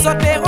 usa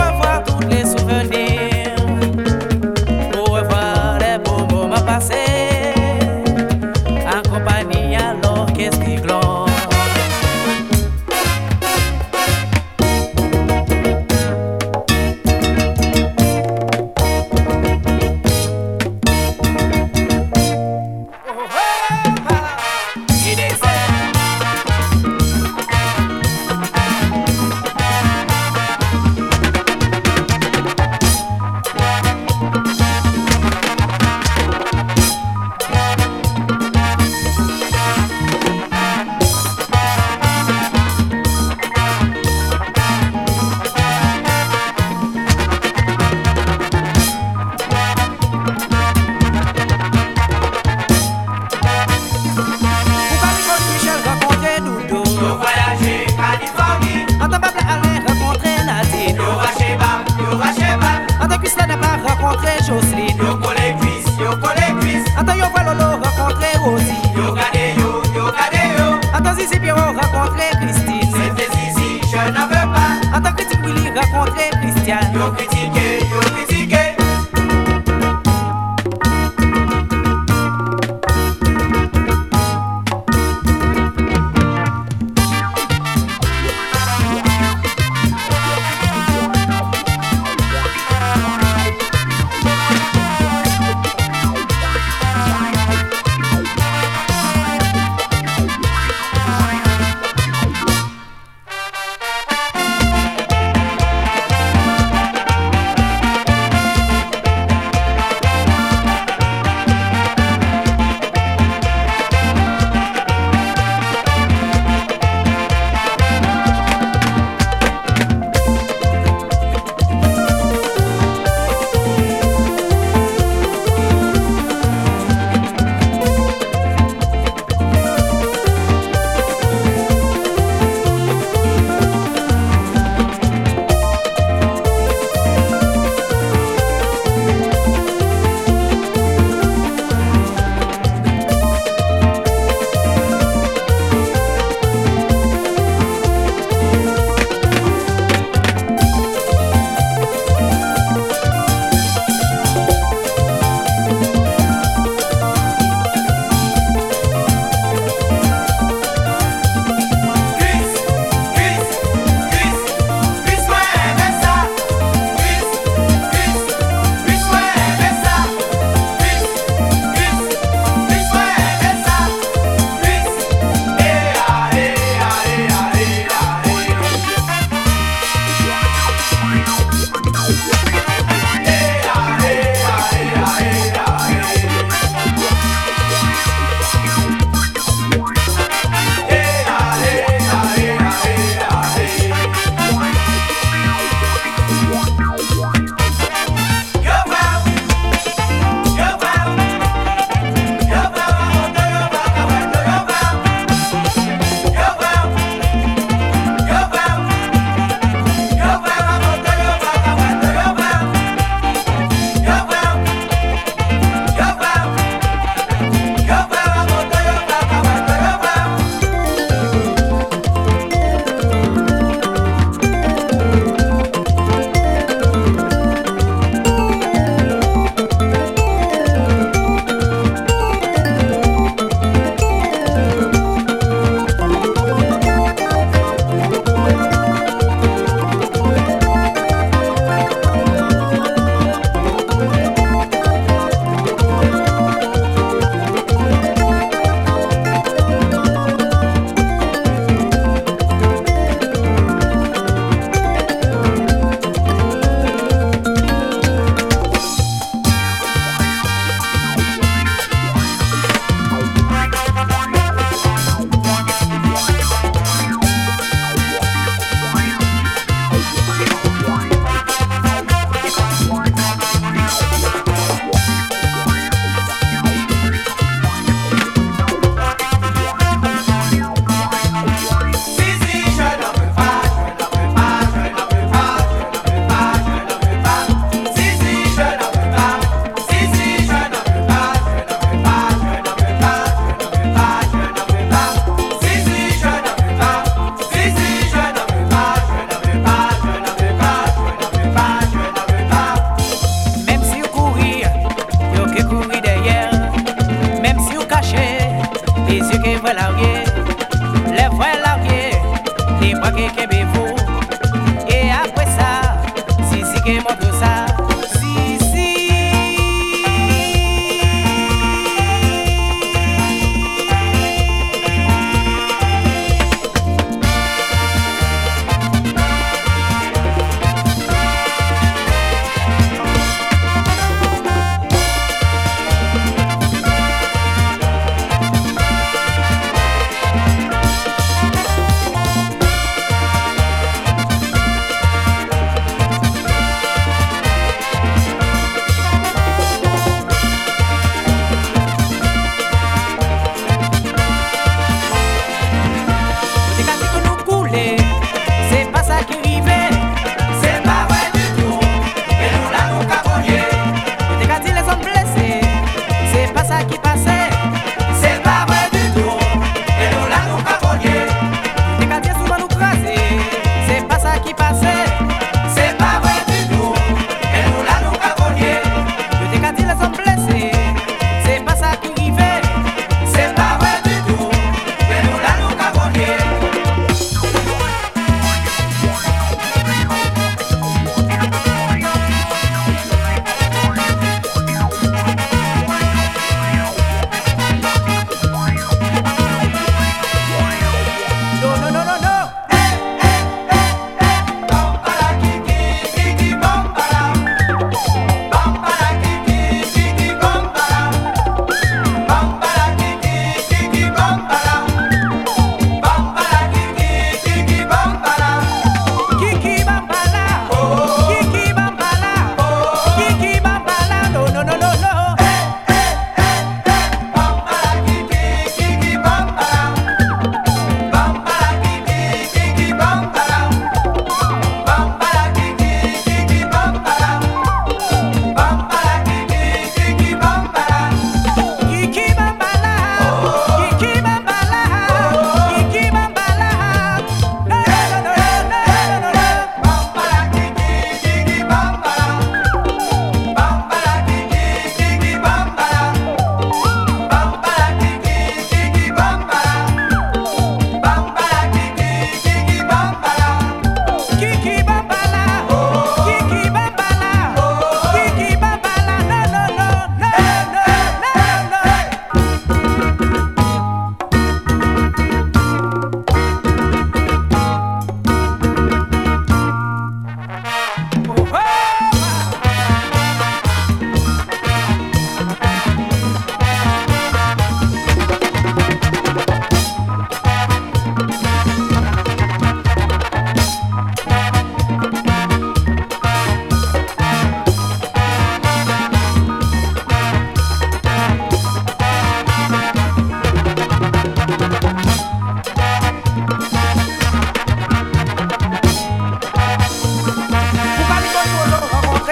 rencontrer Christiane. Yo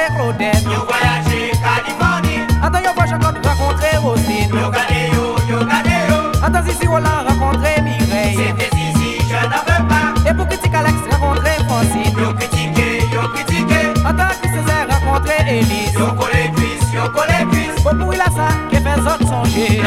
rencontrer Odette. Yo voyagé Californie. Attends, yo voyage encore rencontrer Rosine. Yo gade yo, yo gade yo. Attends, ici, on rencontré Mireille. C'était ici, je n'en veux pas. Et pour critique Alex, rencontrer Francine. Yo critiqué, yo critiqué. Attends, qui Césaire, rencontrer Élise. Yo collé cuisse, yo. Bon pour il a ça, qui fait autres songer.